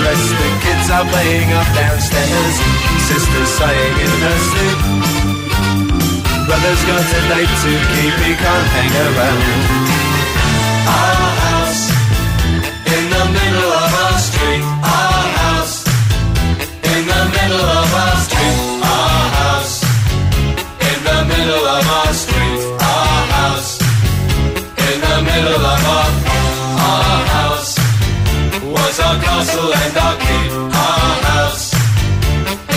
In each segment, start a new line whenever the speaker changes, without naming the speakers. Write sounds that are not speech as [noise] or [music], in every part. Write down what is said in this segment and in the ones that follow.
rest. The kids are playing up downstairs. Sisters sighing in her sleep. Brother's got a date to keep, he can't hang around. I and I'll keep our house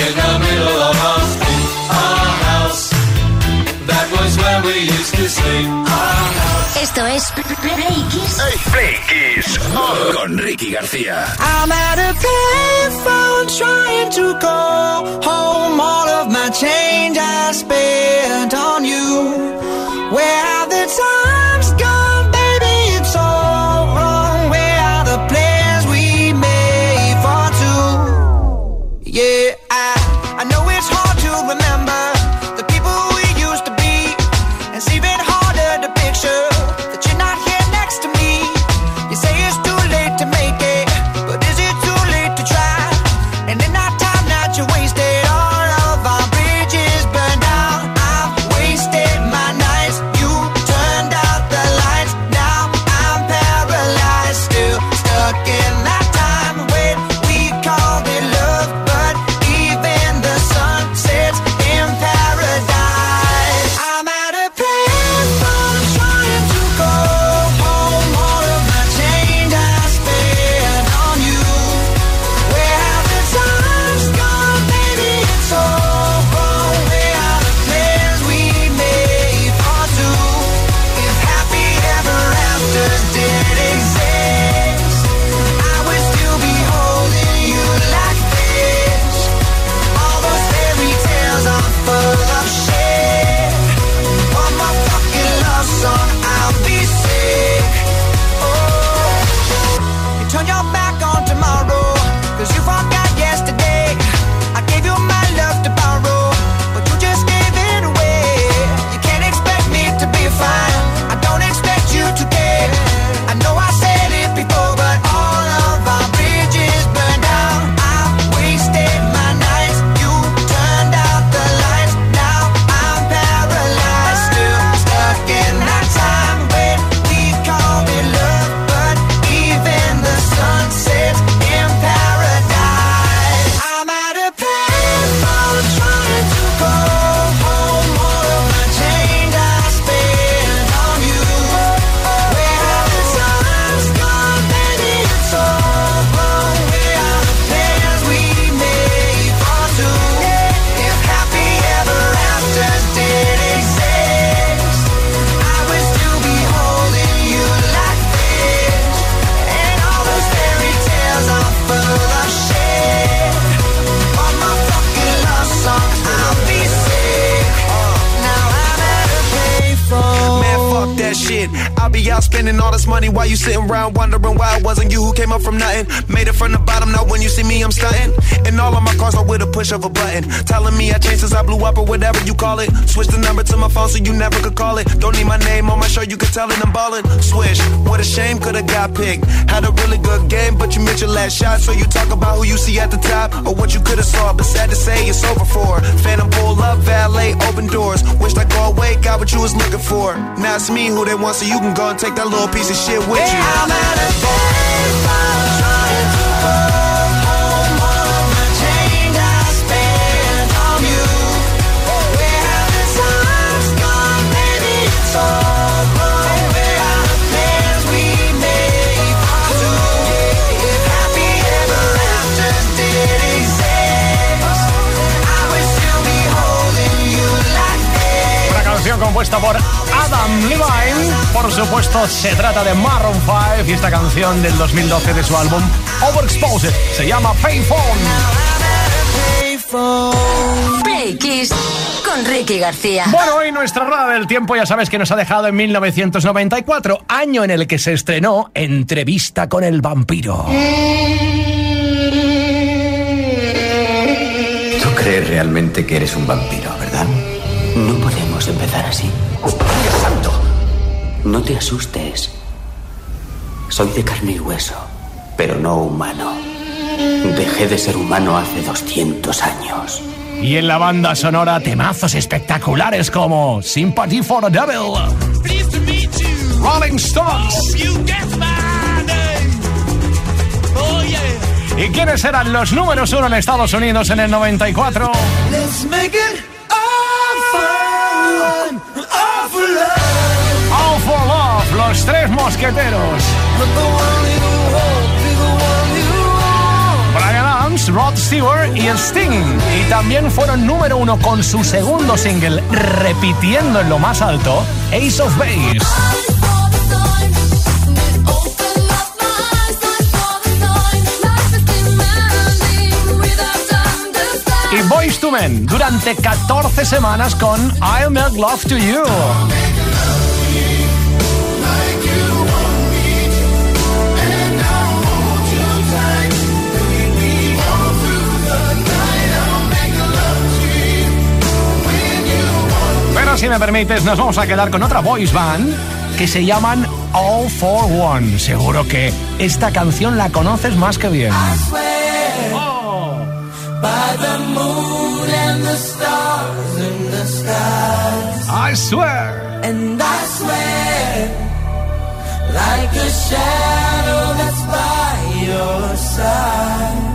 in the middle of our street. Our house, that was where we used to sleep. Our house.
Esto es Play Kiss.
Hey, Play Kiss oh, con Ricky García.
I'm at a payphone trying to call home. All of my change I spent on you. Where have the times gone?
While you sitting around wondering why it wasn't you who came up from nothing. Made it from the bottom, now when you see me, I'm stunting. And all of my cars are with a push of a button. Telling me I changed since I blew up or whatever you call it. Switch the number my phone so you never could call it. Don't need my name on my shirt, you can tell it I'm ballin'. Swish, what a shame, could've got picked. Had a really good game, but you missed your last shot. So you talk about who you see at the top or what you could've saw. But sad to say, it's over for. Phantom pull up, valet, open doors. Wished I go away, got what you was looking for. Now it's me who they want, so you can go and take that little piece of shit with you.
Yeah, I'm at a dead trying to go
canción compuesta por Adam Levine. Por supuesto, se trata de Maroon 5 y esta canción del 2012 de su álbum Overexposed se llama Payphone.
Play Kiss con Ricky García.
Bueno, hoy nuestra rueda del tiempo ya sabes que nos ha dejado en 1994, año en el que se estrenó Entrevista con el vampiro.
Tú crees realmente que eres un vampiro, ¿verdad? No podemos empezar así. ¡Dios santo! No te asustes. Soy de carne y hueso, pero no humano. Dejé de ser humano hace 200 años.
Y en la banda sonora temazos espectaculares como Sympathy for the Devil, Rolling Stones. ¿Y quiénes eran los números uno en Estados Unidos en el 94?
Let's make it
tres mosqueteros. Brian Adams, Rod Stewart y Sting. Y también fueron número uno con su segundo single, repitiendo en lo más alto, Ace of Base. Y Boys to Men durante 14 semanas con I'll Make Love to You. Pero si me permites, nos vamos a quedar con otra boys band que se llaman All for One. Seguro que esta canción la conoces más que bien. I swear.
And I swear, like a shadow that's by your side.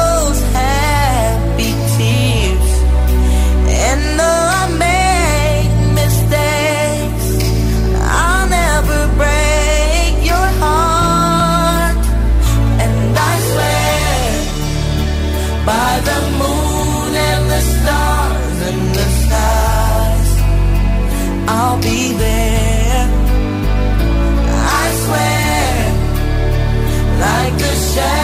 like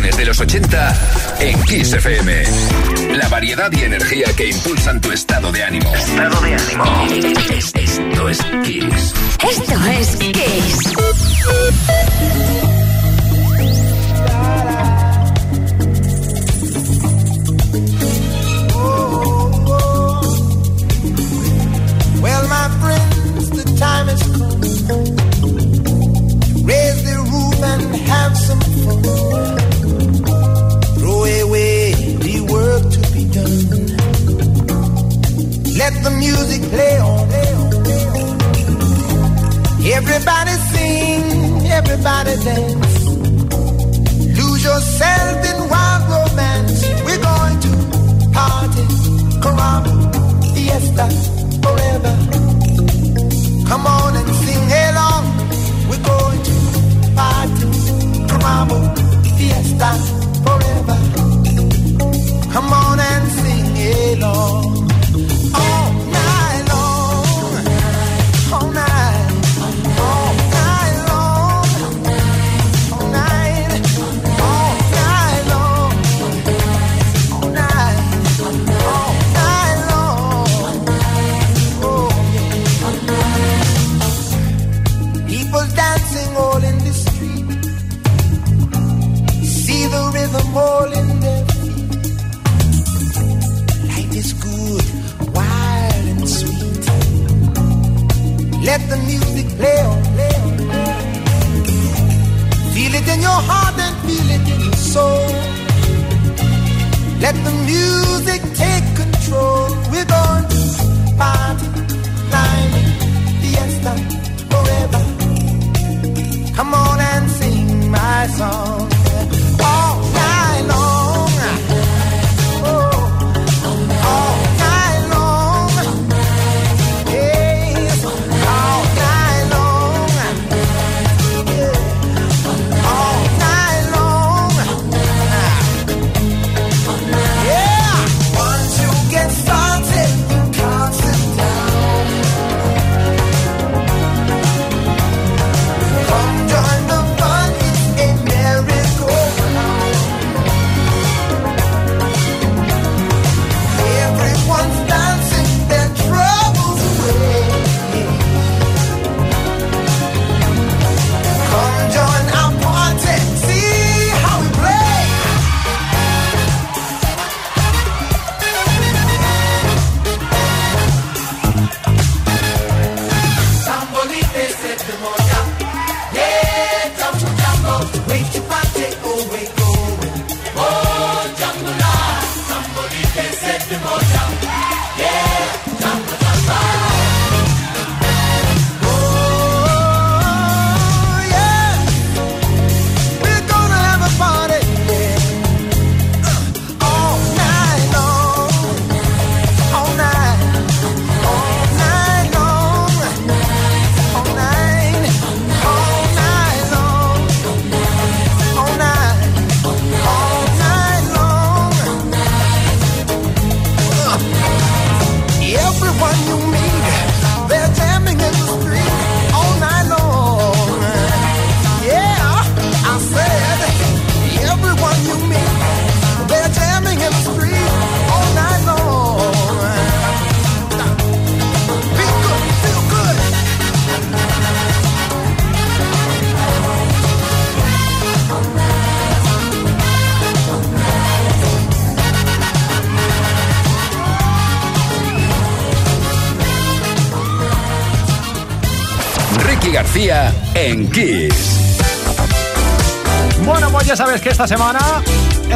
canciones de los 80 en Kiss FM. La variedad y energía que impulsan tu estado de ánimo. Estado de ánimo. Esto es Kiss.
Esto es Kiss.
Well, my friends, the time has come. Raise the roof and have some fun. The music play on. Everybody sing, everybody dance.
En Kiss.
Bueno, pues ya sabes que esta semana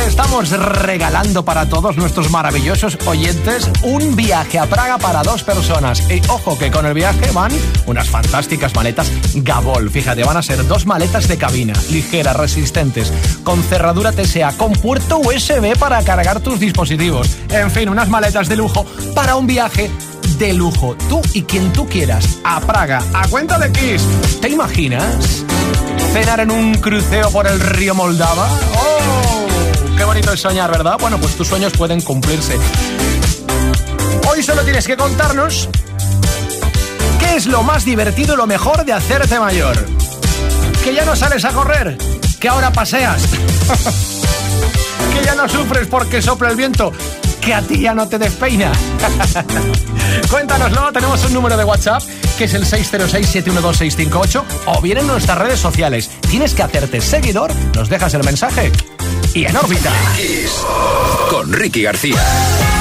estamos regalando para todos nuestros maravillosos oyentes un viaje a Praga para dos personas. Y ojo que con el viaje van unas fantásticas maletas Gabol. Fíjate, van a ser dos maletas de cabina, ligeras, resistentes, con cerradura TSA, con puerto USB para cargar tus dispositivos. En fin, unas maletas de lujo para un viaje de lujo. Tú y quien tú quieras. A Praga, a cuenta de Kiss. ¿Te imaginas? cenar en un crucero por el río Moldava. ¡Oh! Qué bonito es soñar, ¿verdad? Bueno, pues tus sueños pueden cumplirse. Hoy solo tienes que contarnos qué es lo más divertido y lo mejor de hacerte mayor. Que ya no sales a correr, que ahora paseas, [laughs] que ya no sufres porque sopla el viento, que a ti ya no te despeina. [laughs] Cuéntanoslo, tenemos un número de WhatsApp que es el 606-712-658 o bien en nuestras redes sociales. Tienes que hacerte seguidor, nos dejas el mensaje y en órbita.
Con Ricky García.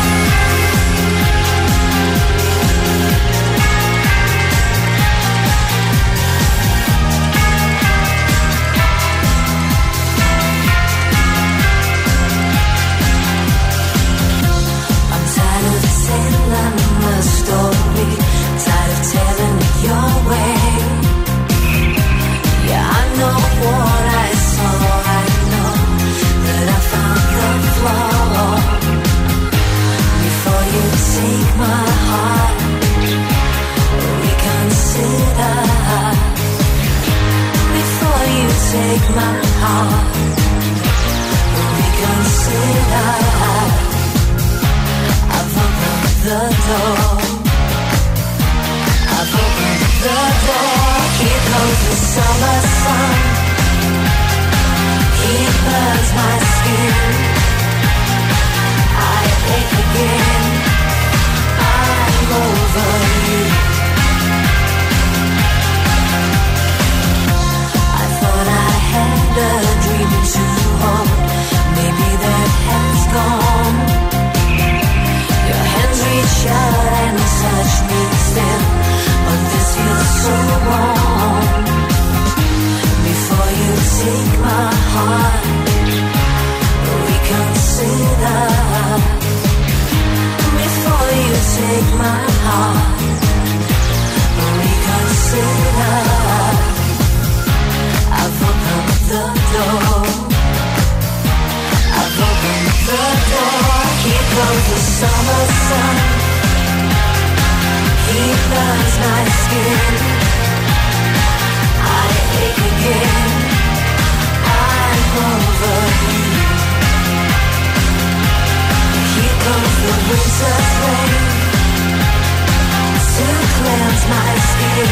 burns my skin.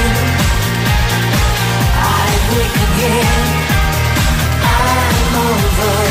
I wake again. I'm over.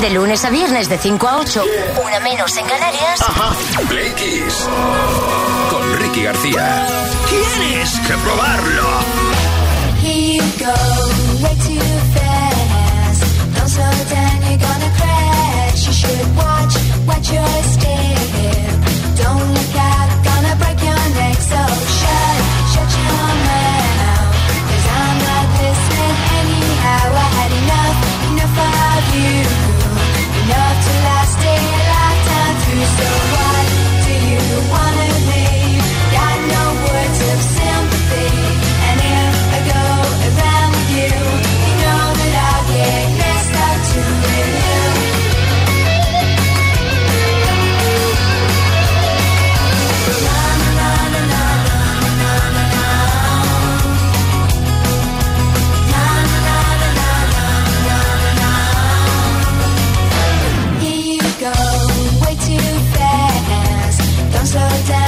De lunes a viernes de 5 a 8, una menos en Canarias.
Play Con Ricky García. Tienes que probarlo.
Here you go, way too fast. Don't slow down, you're gonna crash. You should watch, watch your step. Don't look out, gonna break your neck. So shut, shut your mouth. Cause I'm not listening anyhow. I had enough, enough of you. Enough to last a lifetime through. So what do you wanna slow down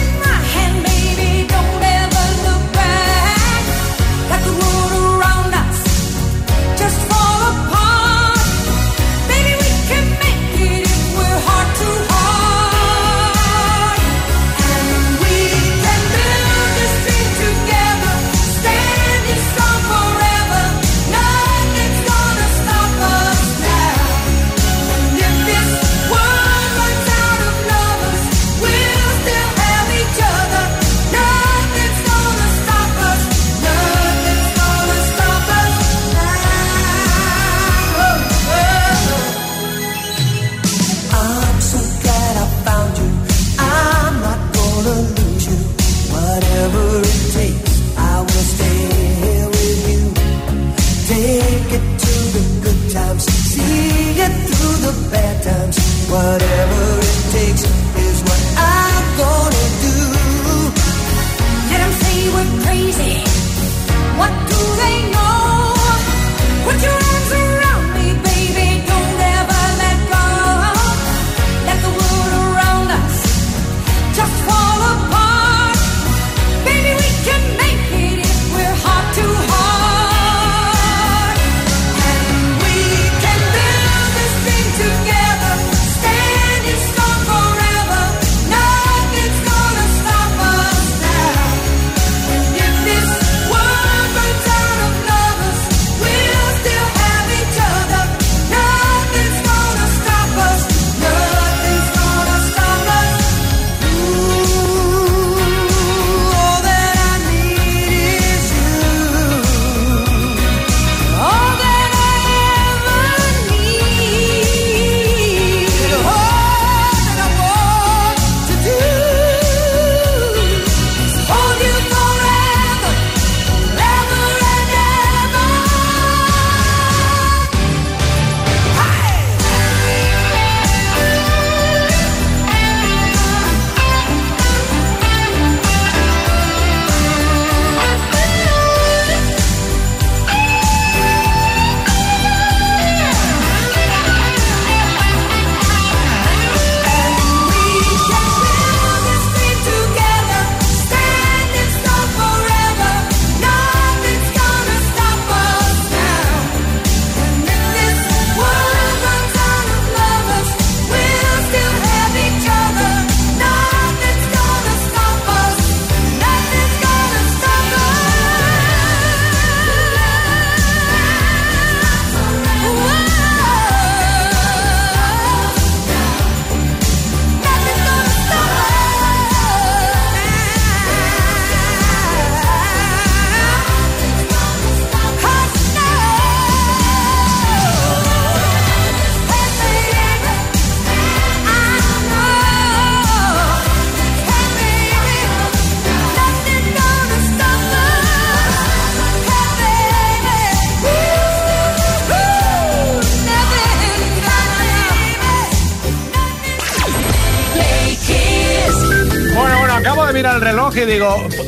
whatever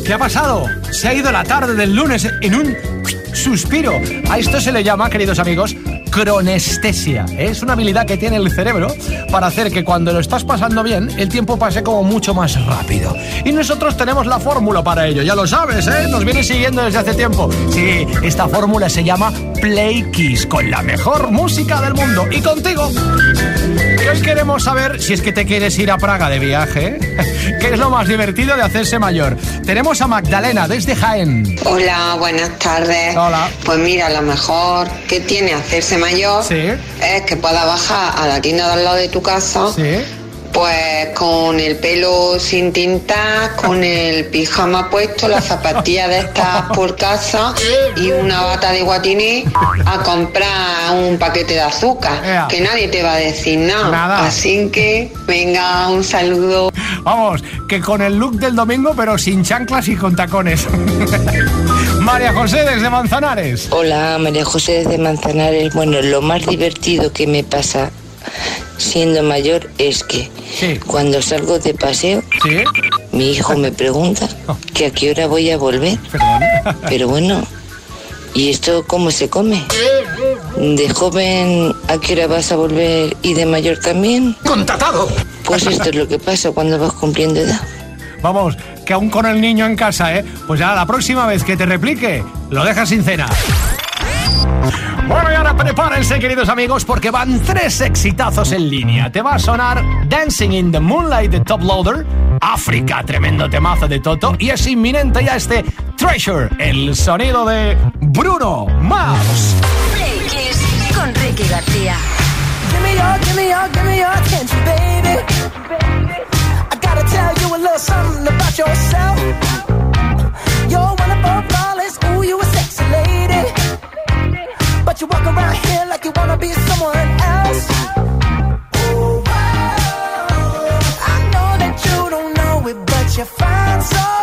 ¿qué ha pasado? Se ha ido la tarde del lunes en un suspiro. A esto se le llama, queridos amigos, cronestesia. Es una habilidad que tiene el cerebro para hacer que cuando lo estás pasando bien, el tiempo pase como mucho más rápido. Y nosotros tenemos la fórmula para ello, ya lo sabes, ¿eh? Nos viene siguiendo desde hace tiempo. Sí, esta fórmula se llama Play Kiss, con la mejor música del mundo. Y contigo. Hoy queremos saber si es que te quieres ir a Praga de viaje, [laughs] ¿qué es lo más divertido de hacerse mayor? Tenemos a Magdalena desde Jaén.
Hola, buenas tardes.
Hola.
Pues mira, lo mejor que tiene hacerse mayor
Sí.
es que puedas bajar a la tienda de al lado de tu casa,
Sí.
Pues con el pelo sin tintar, con el pijama puesto, las zapatillas de estas por casa y una bata de guatiné a comprar un paquete de azúcar, que nadie te va a decir nada.
Nada.
Así que, venga, un saludo.
Vamos, que con el look del domingo, pero sin chanclas y con tacones. [laughs] María José desde Manzanares.
Hola, María José desde Manzanares. Bueno, lo más divertido que me pasa siendo mayor es que
Sí.
cuando salgo de paseo,
Sí,
mi hijo me pregunta [laughs] que a qué hora voy a volver.
perdón. [laughs]
Pero bueno, ¿y esto cómo se come? ¿De joven a qué hora vas a volver y de mayor también?
¡Contratado!
Pues esto es lo que pasa cuando vas cumpliendo edad.
Vamos, que aún con el niño en casa, ¿eh? Pues ya la próxima vez que te replique, lo dejas sin cena. Bueno, y ahora prepárense, queridos amigos, porque van tres exitazos en línea. Te va a sonar Dancing in the Moonlight de Top Loader, África, tremendo temazo de Toto, y es inminente ya este Treasure, el sonido de Bruno Mars.
Con Ricky García.
Give me your, give me your, give me your baby. I gotta tell you a little something about yourself. You're one of our flawless, ooh, you a sexy lady. But you walk around here like you wanna be someone else. Wow. I know that you don't know it, but you're fine, so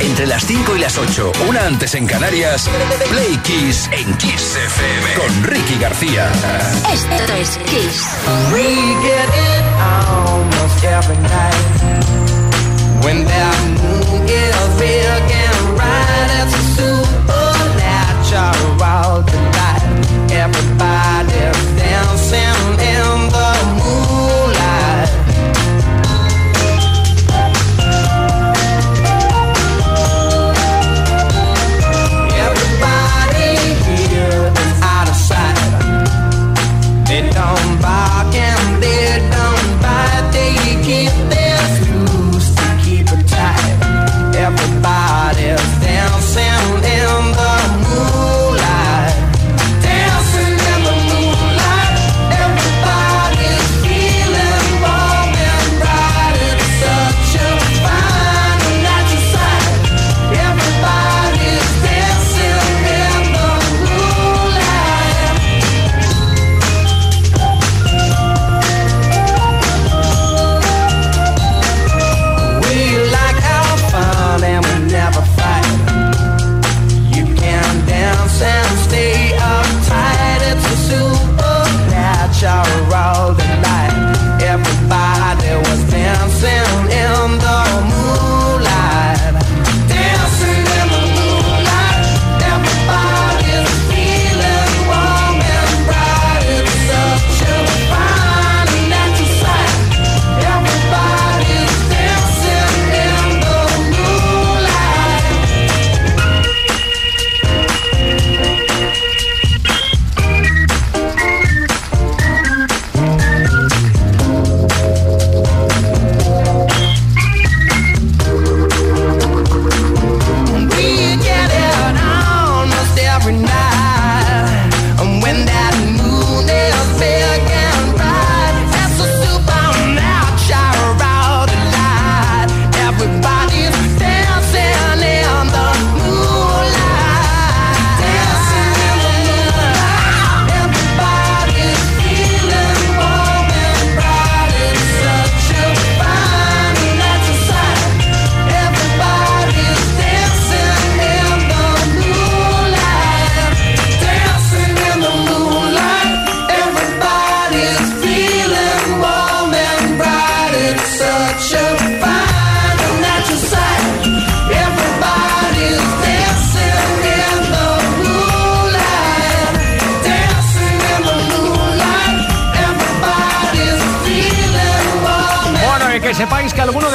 entre las 5 y las 8, una antes en Canarias, Play Kiss en Kiss FM con Ricky García.
Esto es Kiss.
We get it almost every night. When that moon is big and bright, it's a supernatural world tonight. Every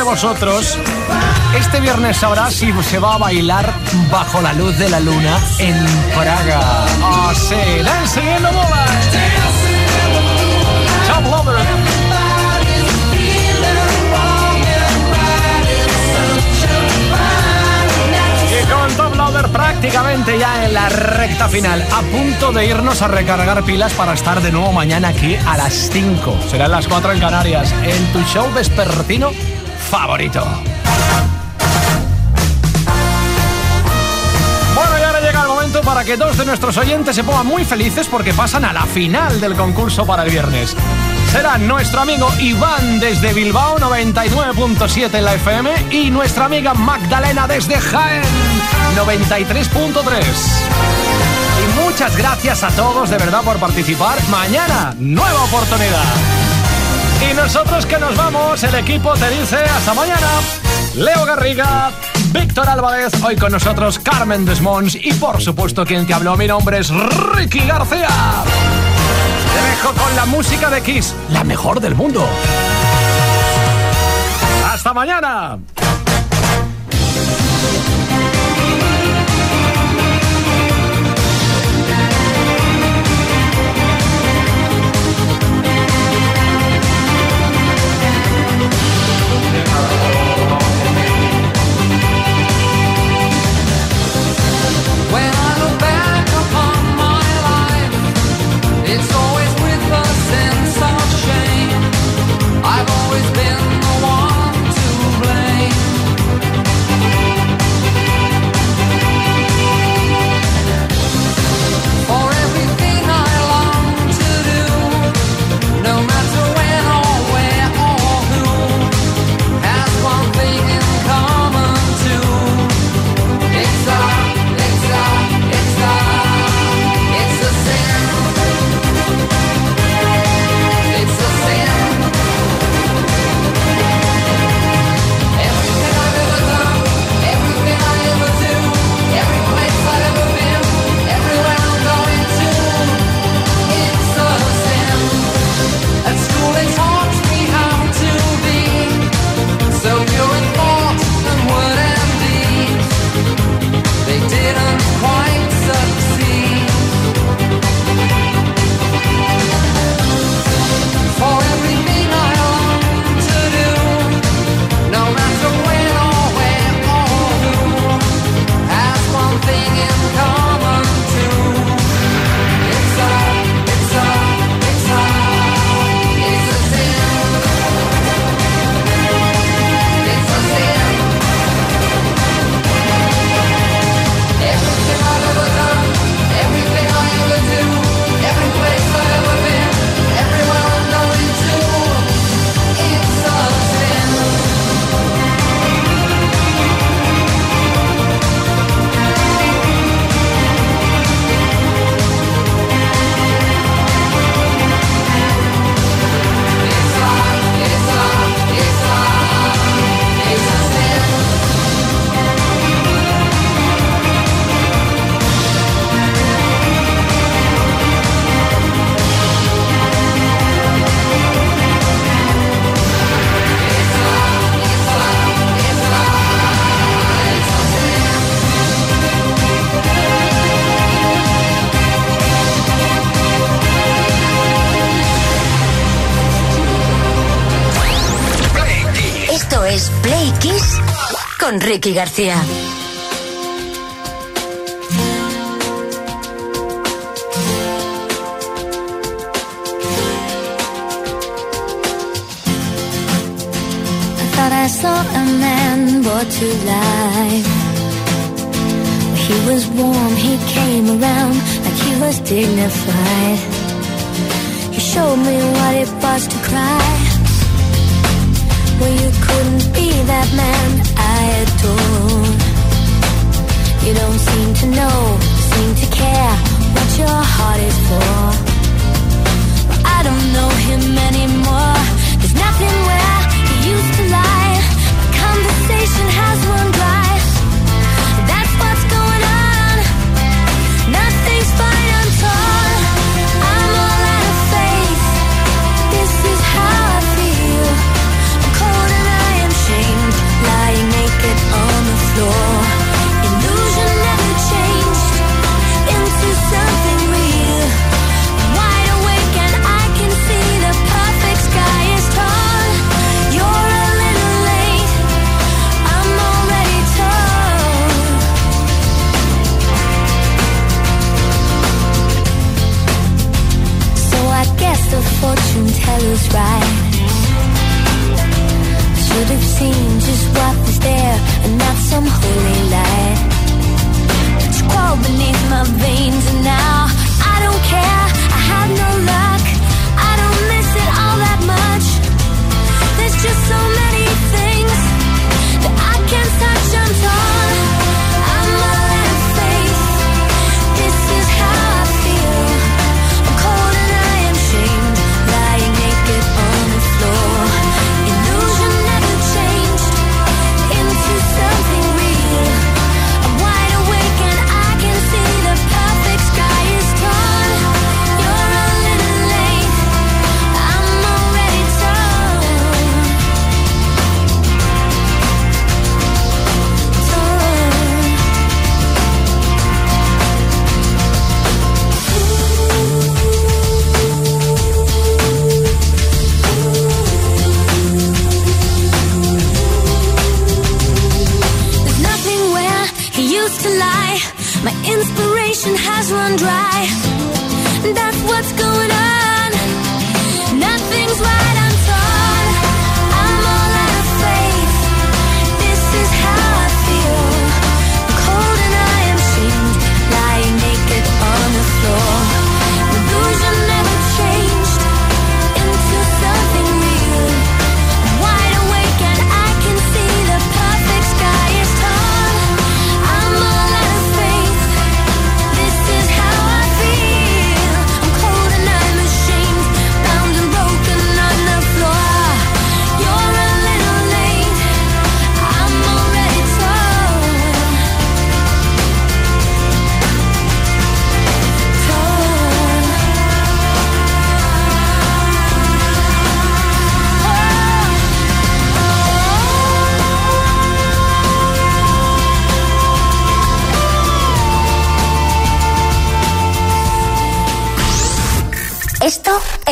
vosotros. Este viernes sabrá si se va a bailar bajo la luz de la luna en Praga. ¡Ah, sí! ¡Dancing in the moonlight! Lover. Prácticamente ya en la recta final, a punto de irnos a recargar pilas para estar de nuevo mañana aquí a las 5. Serán las 4 en Canarias, en tu show vespertino favorito. Para que dos de nuestros oyentes se pongan muy felices porque pasan a la final del concurso para el viernes. Será nuestro amigo Iván desde Bilbao 99.7 en la FM y nuestra amiga Magdalena desde Jaén 93.3. Y muchas gracias a todos de verdad por participar. Mañana, nueva oportunidad. Y nosotros que nos vamos, el equipo te dice hasta mañana. Leo Garriga, Víctor Álvarez, hoy con nosotros Carmen Desmonds y por supuesto quien te habló, mi nombre es Ricky García. Con la música de Kiss, la mejor del mundo. ¡Hasta mañana!
Ricky García.
I saw a man brought to life. He was warm, he came around like he was dignified.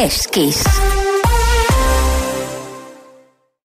Esto es Kiss.